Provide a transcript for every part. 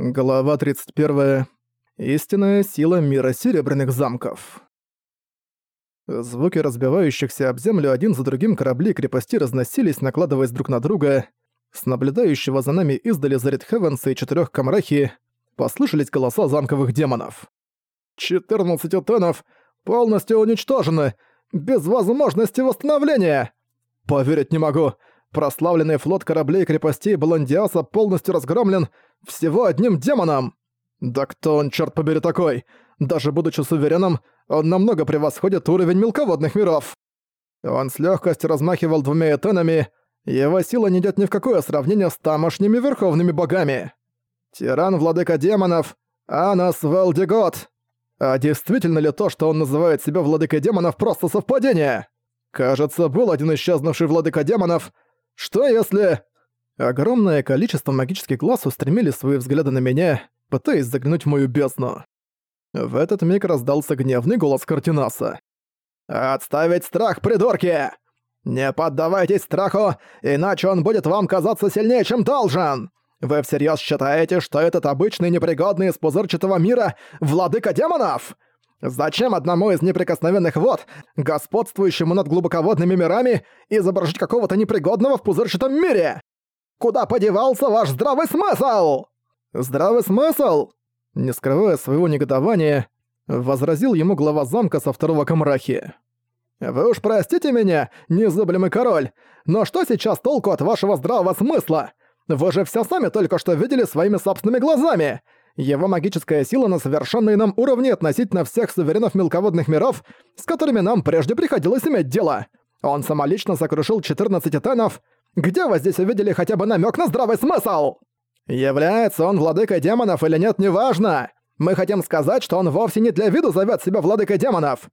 Глава 31. Истинная сила мира Серебряных замков. Звуки разбивающихся об землю один за другим корабли крепости разносились, накладываясь друг на друга. С наблюдающего за нами издали Зарит Хевенса и четырех Камрахи послышались голоса замковых демонов. «Четырнадцать утенов полностью уничтожены, без возможности восстановления!» «Поверить не могу! Прославленный флот кораблей крепостей Баландиаса полностью разгромлен всего одним демоном! Да кто он, черт побери, такой? Даже будучи сувереном, он намного превосходит уровень мелководных миров. Он с легкостью размахивал двумя этенами, его сила не идет ни в какое сравнение с тамошними верховными богами. Тиран владыка демонов, Анас Велдигот. А действительно ли то, что он называет себя владыкой демонов, просто совпадение? Кажется, был один исчезнувший владыка демонов. Что если... Огромное количество магических глаз устремили свои взгляды на меня, пытаясь заглянуть в мою бездну. В этот миг раздался гневный голос Картинаса. «Отставить страх, придурки! Не поддавайтесь страху, иначе он будет вам казаться сильнее, чем должен! Вы всерьез считаете, что этот обычный непригодный из пузырчатого мира — владыка демонов? Зачем одному из неприкосновенных вод, господствующему над глубоководными мирами, изображать какого-то непригодного в пузырчатом мире? Куда подевался ваш здравый смысл?» «Здравый смысл?» Не скрывая своего негодования, возразил ему глава замка со второго камрахи. «Вы уж простите меня, незыблемый король, но что сейчас толку от вашего здравого смысла? Вы же все сами только что видели своими собственными глазами. Его магическая сила на совершенно ином уровне относительно всех суверенов мелководных миров, с которыми нам прежде приходилось иметь дело. Он самолично сокрушил 14 титанов, где вы здесь увидели хотя бы намек на здравый смысл? Является он владыкой демонов или нет, неважно. Мы хотим сказать, что он вовсе не для виду зовет себя владыкой демонов.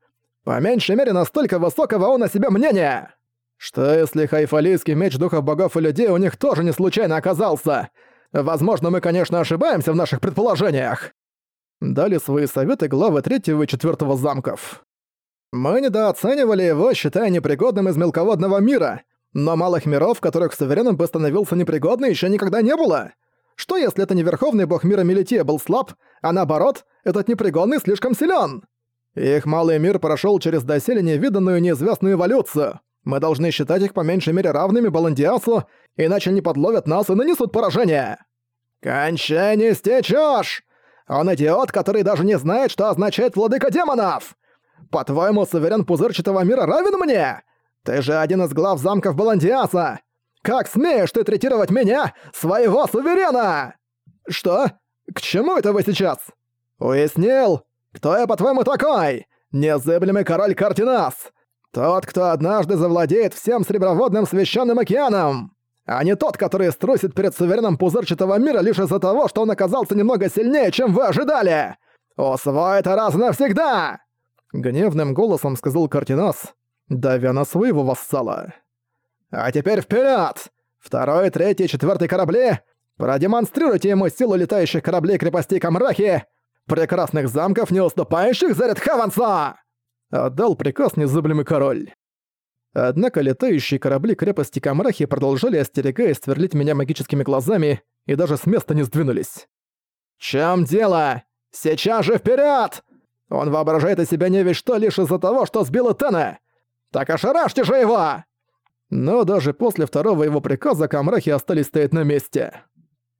По меньшей мере, настолько высокого он о себе мнения. Что если хайфалийский меч духов богов и людей у них тоже не случайно оказался? Возможно, мы, конечно, ошибаемся в наших предположениях. Дали свои советы главы третьего и четвертого замков. Мы недооценивали его, считая непригодным из мелководного мира — но малых миров, в которых суверенным бы становился непригодный, еще никогда не было. Что если это не верховный бог мира Мелития был слаб, а наоборот, этот непригодный слишком силен? Их малый мир прошел через доселе невиданную неизвестную эволюцию. Мы должны считать их по меньшей мере равными Баландиасу, иначе они подловят нас и нанесут поражение. Кончай нести чушь! Он идиот, который даже не знает, что означает владыка демонов! По-твоему, суверен пузырчатого мира равен мне? Ты же один из глав замков Баландиаса! Как смеешь ты третировать меня, своего суверена? Что? К чему это вы сейчас? Уяснил? Кто я, по-твоему, такой? Незыблемый король Картинас! Тот, кто однажды завладеет всем среброводным священным океаном! А не тот, который струсит перед сувереном пузырчатого мира лишь из-за того, что он оказался немного сильнее, чем вы ожидали! Усвой это раз навсегда!» Гневным голосом сказал Картинас, давя на своего вассала. «А теперь вперед! Второй, третий, четвертый корабли! Продемонстрируйте ему силу летающих кораблей крепостей Камрахи! Прекрасных замков, не уступающих Зарет Хаванса!» Отдал приказ незыблемый король. Однако летающие корабли крепости Камрахи продолжали остерегаясь сверлить меня магическими глазами и даже с места не сдвинулись. «Чем дело? Сейчас же вперед! Он воображает о себя не весь что лишь из-за того, что сбил Этена! Так ошарашьте же его!» Но даже после второго его приказа камрахи остались стоять на месте.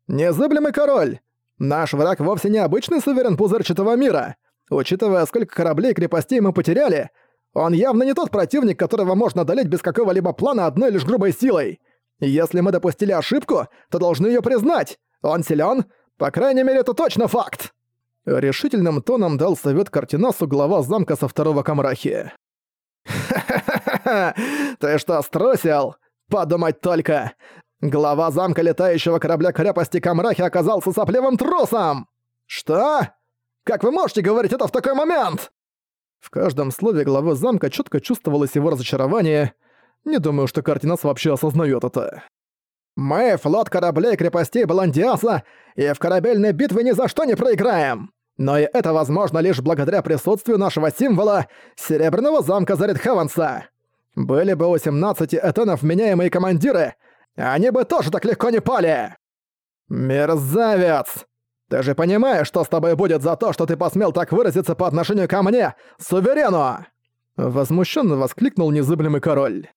«Незыблемый король! Наш враг вовсе не обычный суверен пузырчатого мира. Учитывая, сколько кораблей и крепостей мы потеряли, он явно не тот противник, которого можно одолеть без какого-либо плана одной лишь грубой силой. Если мы допустили ошибку, то должны ее признать. Он силен, по крайней мере, это точно факт!» Решительным тоном дал совет Картинасу глава замка со второго камрахи. «Ха-ха-ха! Ты что, струсил? Подумать только! Глава замка летающего корабля крепости Камрахи оказался сопливым трусом! Что? Как вы можете говорить это в такой момент?» В каждом слове главы замка четко чувствовалось его разочарование. Не думаю, что Картинас вообще осознает это. «Мы флот кораблей крепостей Баландиаса, и в корабельной битве ни за что не проиграем! Но и это возможно лишь благодаря присутствию нашего символа Серебряного замка Заритхеванса. Были бы у 17 этонов меняемые командиры, они бы тоже так легко не пали! Мерзавец! Ты же понимаешь, что с тобой будет за то, что ты посмел так выразиться по отношению ко мне, суверену!» Возмущенно воскликнул незыблемый король.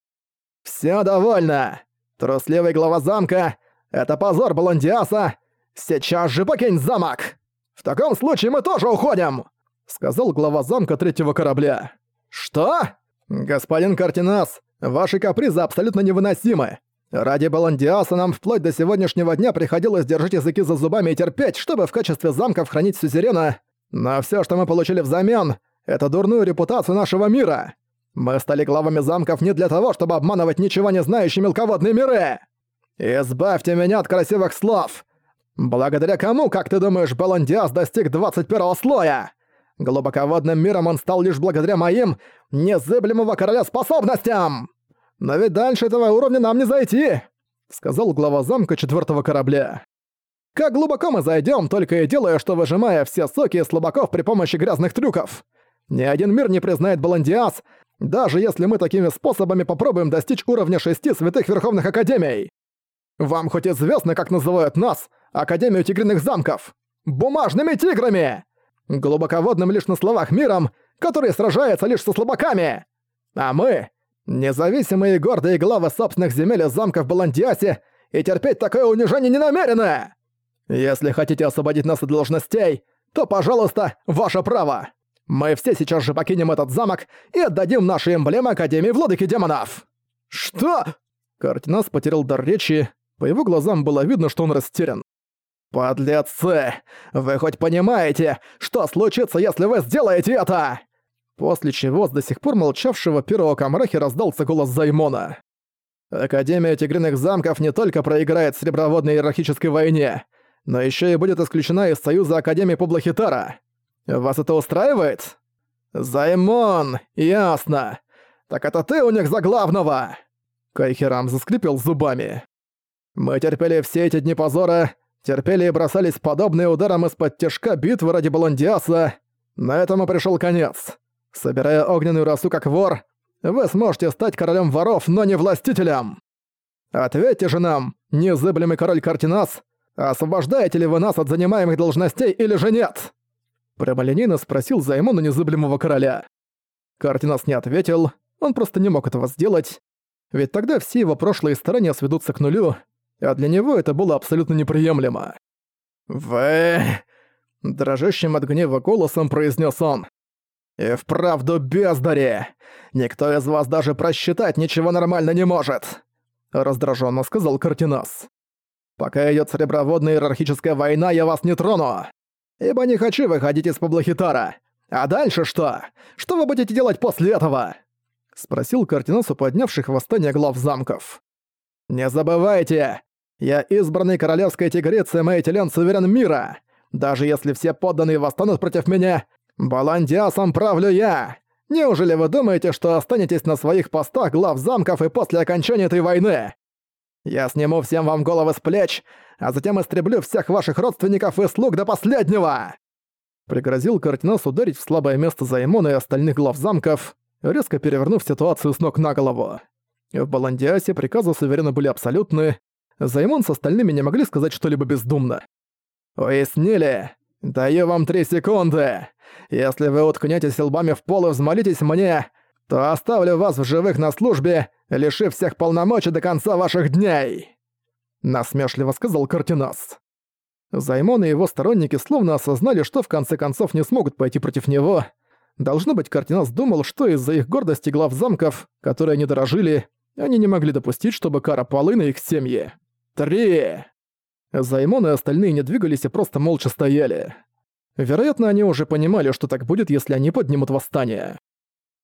«Всё довольно! Трусливый глава замка — это позор Баландиаса! Сейчас же покинь замок! В таком случае мы тоже уходим!» — сказал глава замка третьего корабля. «Что? Господин Картинас, ваши капризы абсолютно невыносимы. Ради Баландиаса нам вплоть до сегодняшнего дня приходилось держать языки за зубами и терпеть, чтобы в качестве замков хранить сюзерена. Но всё, что мы получили взамен, это дурную репутацию нашего мира. Мы стали главами замков не для того, чтобы обманывать ничего не знающие мелководные миры. Избавьте меня от красивых слов. Благодаря кому, как ты думаешь, Баландиас достиг 21 слоя? Глубоководным миром он стал лишь благодаря моим незыблемого короля способностям. Но ведь дальше этого уровня нам не зайти, сказал глава замка четвертого корабля. Как глубоко мы зайдем, только и делая, что выжимая все соки из слабаков при помощи грязных трюков. Ни один мир не признает Баландиас, даже если мы такими способами попробуем достичь уровня шести святых Верховных Академий. Вам хоть известно, как называют нас, Академию Тигриных Замков? Бумажными тиграми! Глубоководным лишь на словах миром, который сражается лишь со слабаками. А мы — независимые гордые главы собственных земель и замков Баландиасе, и терпеть такое унижение не намерены! Если хотите освободить нас от должностей, то, пожалуйста, ваше право. Мы все сейчас же покинем этот замок и отдадим наши эмблемы Академии Владыки Демонов!» «Что?» Картинас потерял дар речи, по его глазам было видно, что он растерян. «Подлецы! Вы хоть понимаете, что случится, если вы сделаете это?» После чего с до сих пор молчавшего первого Камрахи раздался голос Займона. «Академия Тигриных Замков не только проиграет в Среброводной иерархической войне, но еще и будет исключена из Союза Академии Публахитара. Вас это устраивает? Займон, ясно. Так это ты у них за главного. Кайхерам заскрипел зубами. Мы терпели все эти дни позора, терпели и бросались подобные ударом из-под тяжка битвы ради Баландиаса. На этом и пришел конец. Собирая огненную росу как вор, вы сможете стать королем воров, но не властителем. Ответьте же нам, незыблемый король Картинас, освобождаете ли вы нас от занимаемых должностей или же нет? Прямолинейно спросил Займона незыблемого короля. Картинас не ответил, он просто не мог этого сделать, ведь тогда все его прошлые старания сведутся к нулю, а для него это было абсолютно неприемлемо. «Вы...» — дрожащим от гнева голосом произнес он. «И вправду бездари! Никто из вас даже просчитать ничего нормально не может!» Раздраженно сказал Картинас. «Пока идет среброводная иерархическая война, я вас не трону! ибо не хочу выходить из Паблохитара. А дальше что? Что вы будете делать после этого?» — спросил Картинос у поднявших восстание глав замков. «Не забывайте, я избранный королевской тигрицы Мэйтилен Суверен Мира. Даже если все подданные восстанут против меня, Баландиасом правлю я. Неужели вы думаете, что останетесь на своих постах глав замков и после окончания этой войны? Я сниму всем вам головы с плеч, а затем истреблю всех ваших родственников и слуг до последнего!» Пригрозил Картинас ударить в слабое место Займона и остальных глав замков, резко перевернув ситуацию с ног на голову. В Баландиасе приказы суверена были абсолютны, Займон с остальными не могли сказать что-либо бездумно. «Уяснили? Даю вам три секунды. Если вы уткнетесь лбами в пол и взмолитесь мне, то оставлю вас в живых на службе, лишив всех полномочий до конца ваших дней!» Насмешливо сказал Картинас. Займон и его сторонники словно осознали, что в конце концов не смогут пойти против него. Должно быть, Картинас думал, что из-за их гордости глав замков, которые они дорожили, они не могли допустить, чтобы кара пала на их семьи. Три! Займон и остальные не двигались и просто молча стояли. Вероятно, они уже понимали, что так будет, если они поднимут восстание.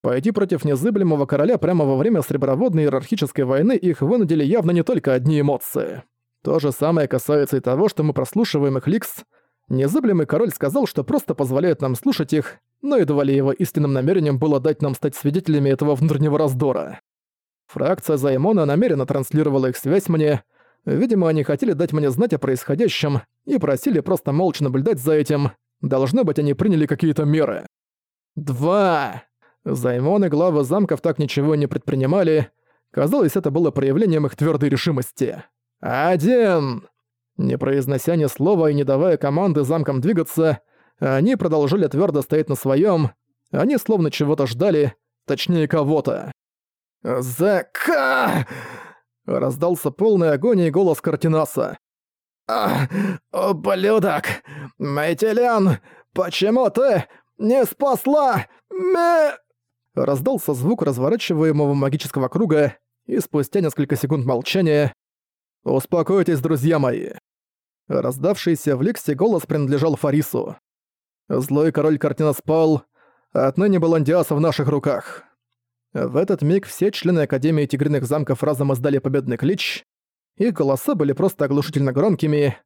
Пойти против незыблемого короля прямо во время среброводной иерархической войны их вынудили явно не только одни эмоции. То же самое касается и того, что мы прослушиваем их ликс. Незыблемый король сказал, что просто позволяет нам слушать их, но едва ли его истинным намерением было дать нам стать свидетелями этого внутреннего раздора. Фракция Займона намеренно транслировала их связь мне. Видимо, они хотели дать мне знать о происходящем и просили просто молча наблюдать за этим. Должно быть, они приняли какие-то меры. Два. Займон и главы замков так ничего не предпринимали. Казалось, это было проявлением их твердой решимости. «Один!» Не произнося ни слова и не давая команды замкам двигаться, они продолжили твердо стоять на своем. Они словно чего-то ждали, точнее кого-то. «ЗК!» — раздался полный агонии голос Картинаса. «А, ублюдок! Мейтелян! Почему ты не спасла ме...» Раздался звук разворачиваемого магического круга, и спустя несколько секунд молчания «Успокойтесь, друзья мои!» Раздавшийся в Ликсе голос принадлежал Фарису. Злой король Картина спал, а отныне Баландиаса в наших руках. В этот миг все члены Академии Тигриных Замков разом издали победный клич. Их голоса были просто оглушительно громкими.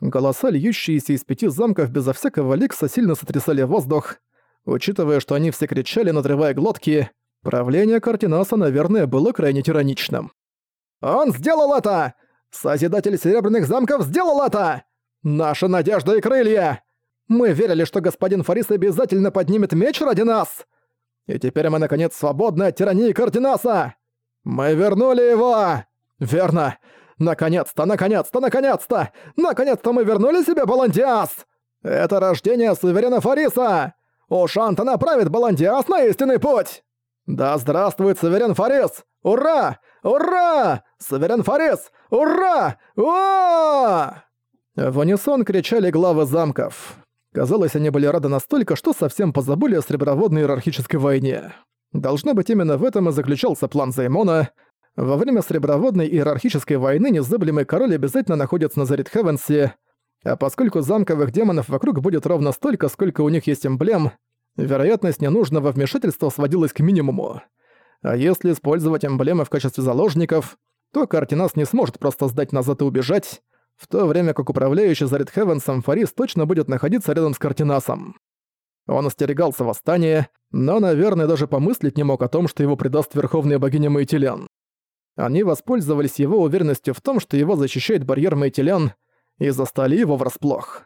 Голоса, льющиеся из пяти замков безо всякого ликса, сильно сотрясали воздух. Учитывая, что они все кричали, надрывая глотки, правление Картинаса, наверное, было крайне тираничным. «Он сделал это! Созидатель Серебряных Замков сделал это! Наша надежда и крылья! Мы верили, что господин Фарис обязательно поднимет меч ради нас! И теперь мы, наконец, свободны от тирании Кардинаса! Мы вернули его! Верно! Наконец-то, наконец-то, наконец-то! Наконец-то мы вернули себе Баландиас! Это рождение суверена Фариса! Ушанта направит Баландиас на истинный путь! Да здравствует суверен Фарис! Ура! Ура! Суверен Фарис! Ура! Уа! В унисон кричали главы замков. Казалось, они были рады настолько, что совсем позабыли о среброводной иерархической войне. Должно быть, именно в этом и заключался план Займона. Во время среброводной иерархической войны незыблемый король обязательно находится на Зарит Хевенсе, а поскольку замковых демонов вокруг будет ровно столько, сколько у них есть эмблем, вероятность ненужного вмешательства сводилась к минимуму. А если использовать эмблемы в качестве заложников, то Картинас не сможет просто сдать назад и убежать, в то время как управляющий Зарит Хевенсом Фарис точно будет находиться рядом с Картинасом. Он остерегался восстания, но, наверное, даже помыслить не мог о том, что его предаст Верховная Богиня Мейтилян. Они воспользовались его уверенностью в том, что его защищает барьер Мейтилян, и застали его врасплох.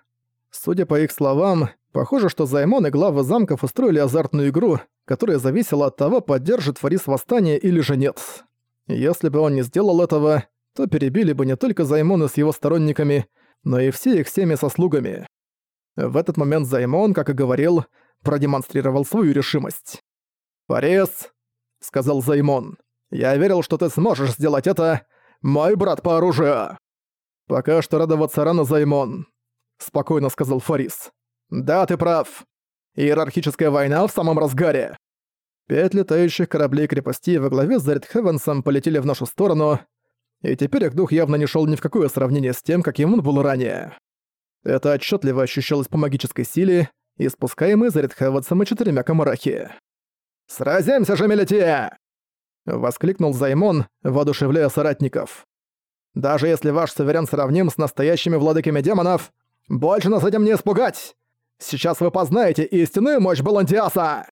Судя по их словам, похоже, что Займон и главы замков устроили азартную игру, которая зависела от того, поддержит Фарис восстание или же нет. Если бы он не сделал этого, то перебили бы не только Займона с его сторонниками, но и все их семьи со слугами. В этот момент Займон, как и говорил, продемонстрировал свою решимость. «Порез», — сказал Займон, — «я верил, что ты сможешь сделать это, мой брат по оружию». «Пока что радоваться рано, Займон», — спокойно сказал Фарис. «Да, ты прав. Иерархическая война в самом разгаре». Пять летающих кораблей крепостей во главе с Зарит Хевенсом полетели в нашу сторону, и теперь их дух явно не шел ни в какое сравнение с тем, каким он был ранее. Это отчетливо ощущалось по магической силе, испускаемой за Редхеватсом и четырьмя комарахи. «Сразимся же, Мелития!» — воскликнул Займон, воодушевляя соратников. «Даже если ваш суверен сравним с настоящими владыками демонов, больше нас этим не испугать! Сейчас вы познаете истинную мощь Баландиаса!»